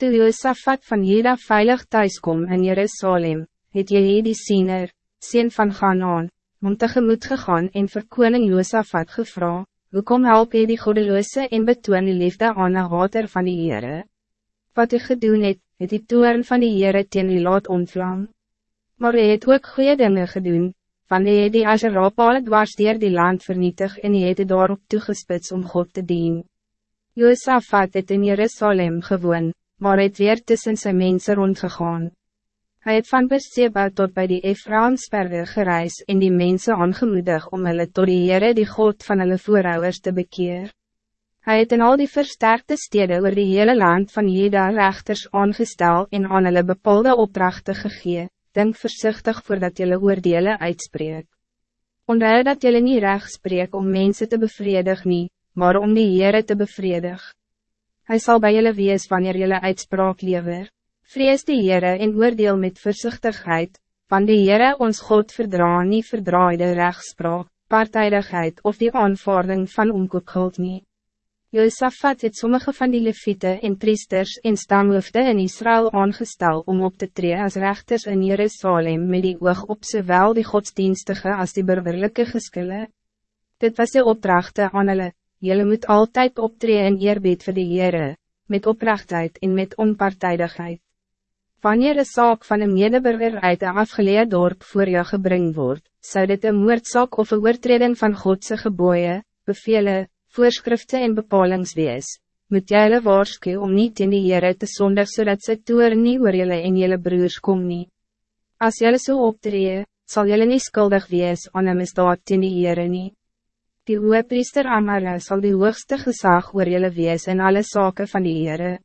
Toe Josaphat van Jeda veilig thuiskom in Jerusalem, het jy die siener, sien van Ganaan, om tegemoet gegaan en vir koning Josaphat gevra, Hoekom help jy die godeloose en betoon die liefde aan een hater van die Heere? Wat jy gedoen het, het die toern van die Heere teen die laat ontvlam. Maar jy het ook goede dingen gedoen, van jy het die Azerapale dwars dier die land vernietig en jy het daarop toegespits om God te dien. Josaphat het in Jerusalem gewoon, maar het weer tussen zijn mensen rondgegaan. Hij het van Berseba tot bij die Efraamsperwe gereis en die mensen aangemoedig om hulle tot die Heere die God van hulle voorouders te bekeer. Hij het in al die versterkte steden oor die hele land van Jeda rechters aangestel en aan hulle bepaalde opdrachten gegee, denk voorzichtig voordat jullie oordele uitspreek. Onthou dat jullie niet recht spreek om mensen te bevredig nie, maar om die Heere te bevredig. Hij zal bij jullie wees wanneer jullie uitspraak lever. Vrees die Heere en oordeel met voorzichtigheid, van die Heere ons God verdra nie verdraaide rechtspraak, partijdigheid of die aanvaarding van omkoopguld nie. Josaphat het sommige van die leviete en priesters en stamhoofde in Israël aangestel om op te treden als rechters in Jerusalem met die oog op zowel die godsdienstige als die burgerlijke geskille. Dit was de opdrachte aan hulle, Jullie moet altijd optreden in eerbied voor de Heere, met oprechtheid en met onpartijdigheid. Wanneer een zaak van een medeburger uit een afgeleid dorp voor jou gebring wordt, zou dit een moordzaak of een oortreding van Godse geboeien, bevelen, voorschriften en bepalings wees, moet jy hulle waarsku om niet in die Heere te zondig zodat ze toer nie oor jylle en jylle broers kom nie. As jylle so optree, sal jylle nie skuldig wees aan een misdaad in die Heere nie. Die priester Amara zal die hoogste gezag oor jylle wees in alle zaken van die Heere.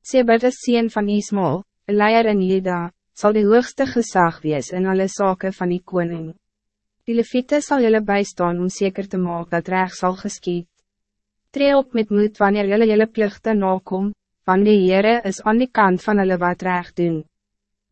Seba de sien van Ismael, een leier in Juda, zal die hoogste gezag wees in alle zaken van die koning. Die leviete sal jylle bijstaan om zeker te maken dat recht zal geschied. Tree op met moed wanneer jylle jylle plichte nakom, want die Heere is aan die kant van hulle wat recht doen.